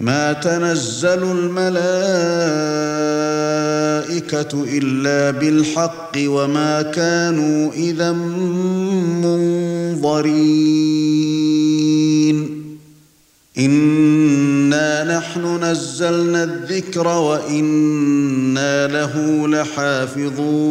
ما تنزل الملائكة إلا بالحق وما كانوا إذا منظرين. إنا نحن نزلنا الذكر وإنا له لحافظون.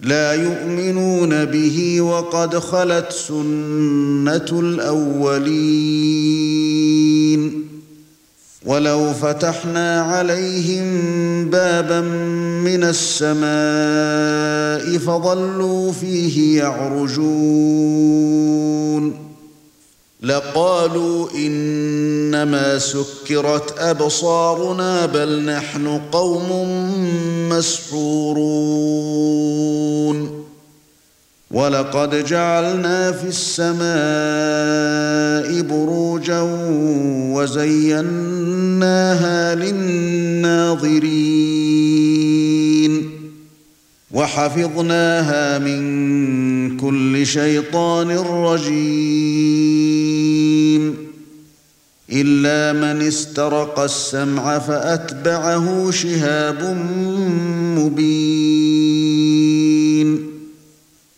لا يؤمنون به وقد خلت سنة الأولين. ولو فتحنا عليهم بابا من السماء فظلوا فيه يعرجون. لقالوا إنما سكرت أبصارنا بل نحن قوم مسحورون. ولقد جعلنا في السماء بروجا وزيناها للناظرين. وحفظناها من كل شيطان رجيم. إلا من استرق السمع فأتبعه شهاب مبين.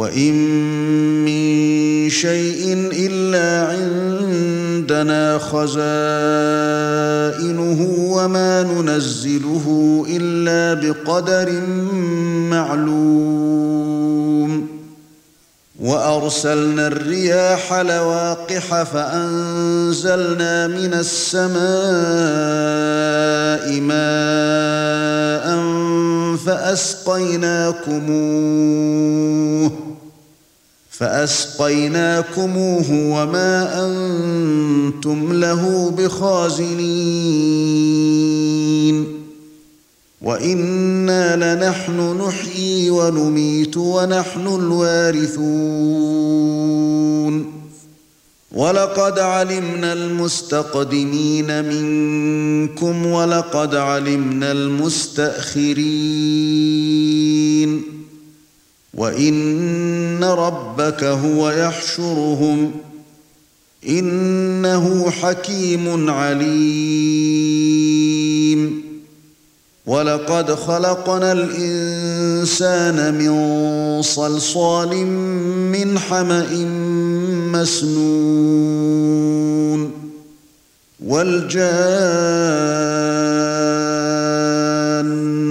وان من شيء الا عندنا خزائنه وما ننزله الا بقدر معلوم وارسلنا الرياح لواقح فانزلنا من السماء ماء فاسقيناكموه فأسقيناكموه وما أنتم له بخازنين وإنا لنحن نحيي ونميت ونحن الوارثون ولقد علمنا المستقدمين منكم ولقد علمنا المستأخرين وان ربك هو يحشرهم انه حكيم عليم ولقد خلقنا الانسان من صلصال من حما مسنون والجان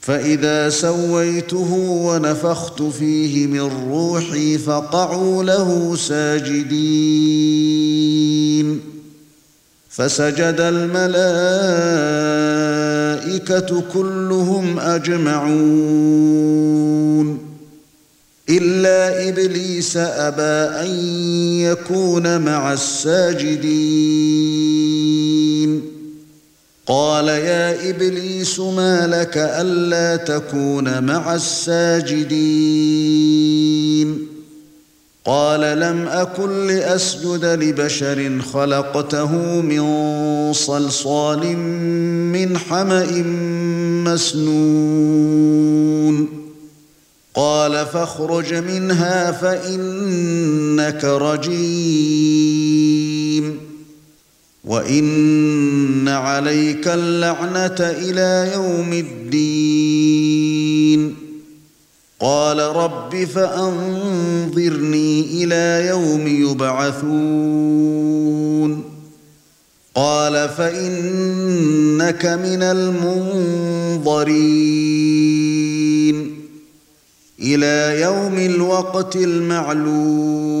فإذا سويته ونفخت فيه من روحي فقعوا له ساجدين. فسجد الملائكة كلهم أجمعون. إلا إبليس أبى أن يكون مع الساجدين. قال يا إبليس ما لك ألا تكون مع الساجدين. قال لم أكن لأسجد لبشر خلقته من صلصال من حمأ مسنون. قال فاخرج منها فإنك رجيم. وان عليك اللعنه إلى يوم الدين. قال رب فانظرني إلى يوم يبعثون. قال فانك من المنظرين. إلى يوم الوقت المعلوم.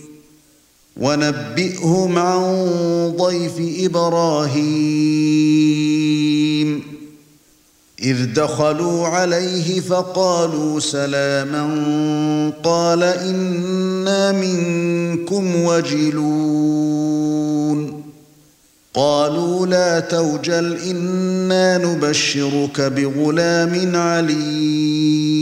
ونبئهم عن ضيف إبراهيم. إذ دخلوا عليه فقالوا سلاما قال إنا منكم وجلون. قالوا لا توجل إنا نبشرك بغلام عليم.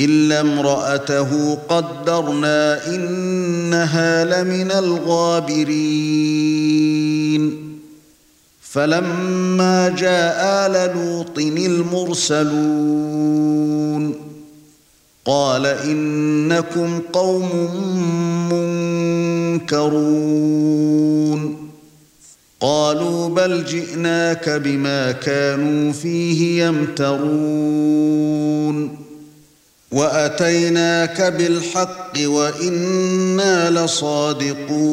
إلا امرأته قدرنا إنها لمن الغابرين. فلما جاء آل لوط المرسلون قال إنكم قوم منكرون. قالوا بل جئناك بما كانوا فيه يمترون. وأتيناك بالحق وإنا لصادقون.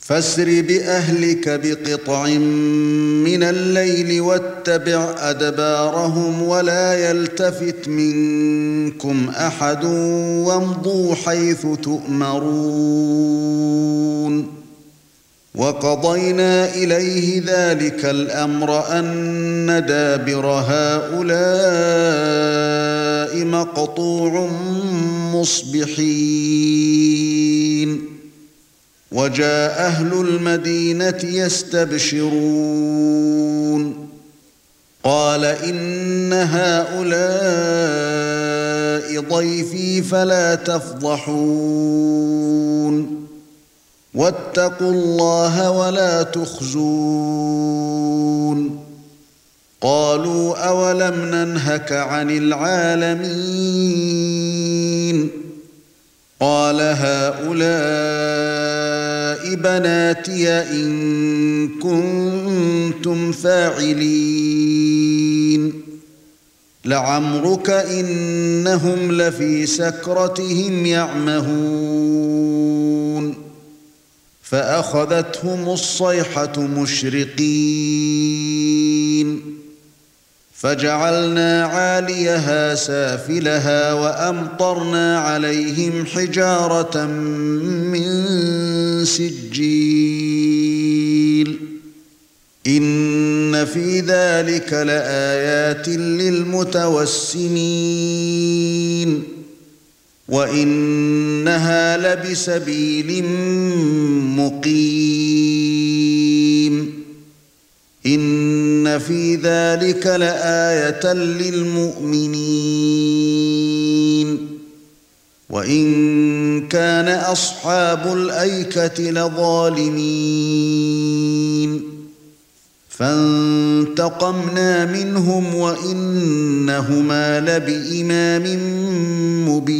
فاسر بأهلك بقطع من الليل واتبع أدبارهم ولا يلتفت منكم أحد وامضوا حيث تؤمرون. وقضينا إليه ذلك الأمر أن دابر هؤلاء مقطوع مصبحين. وجاء أهل المدينة يستبشرون. قال إن هؤلاء ضيفي فلا تفضحون. واتقوا الله ولا تخزون. قالوا أولم ننهك عن العالمين؟ قال هؤلاء بناتي إن كنتم فاعلين. لعمرك إنهم لفي سكرتهم يعمهون. فأخذتهم الصيحة مشرقين. فجعلنا عاليها سافلها وأمطرنا عليهم حجارة من سجيل. إن في ذلك لآيات للمتوسمين. وإنها لبسبيل مقيم. إن في ذلك لآية للمؤمنين. وإن كان أصحاب الأيكة لظالمين. فانتقمنا منهم وإنهما لبإمام مبين.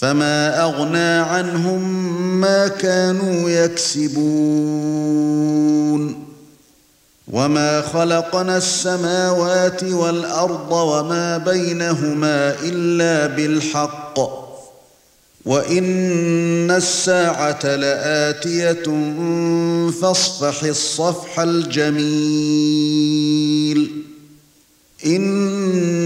فما أغنى عنهم ما كانوا يكسبون. وما خلقنا السماوات والأرض وما بينهما إلا بالحق. وإن الساعة لآتية فاصفح الصفح الجميل. إن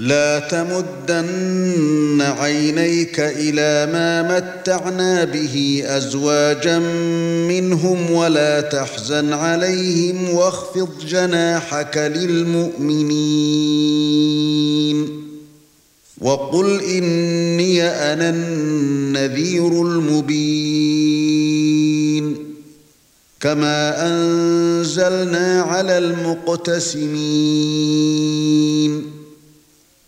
لا تمدن عينيك إلى ما متعنا به أزواجا منهم ولا تحزن عليهم واخفض جناحك للمؤمنين. وقل إني أنا النذير المبين. كما أنزلنا على المقتسمين.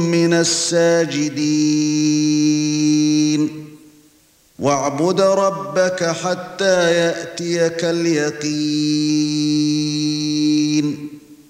من الساجدين. واعبد ربك حتى يأتيك اليقين.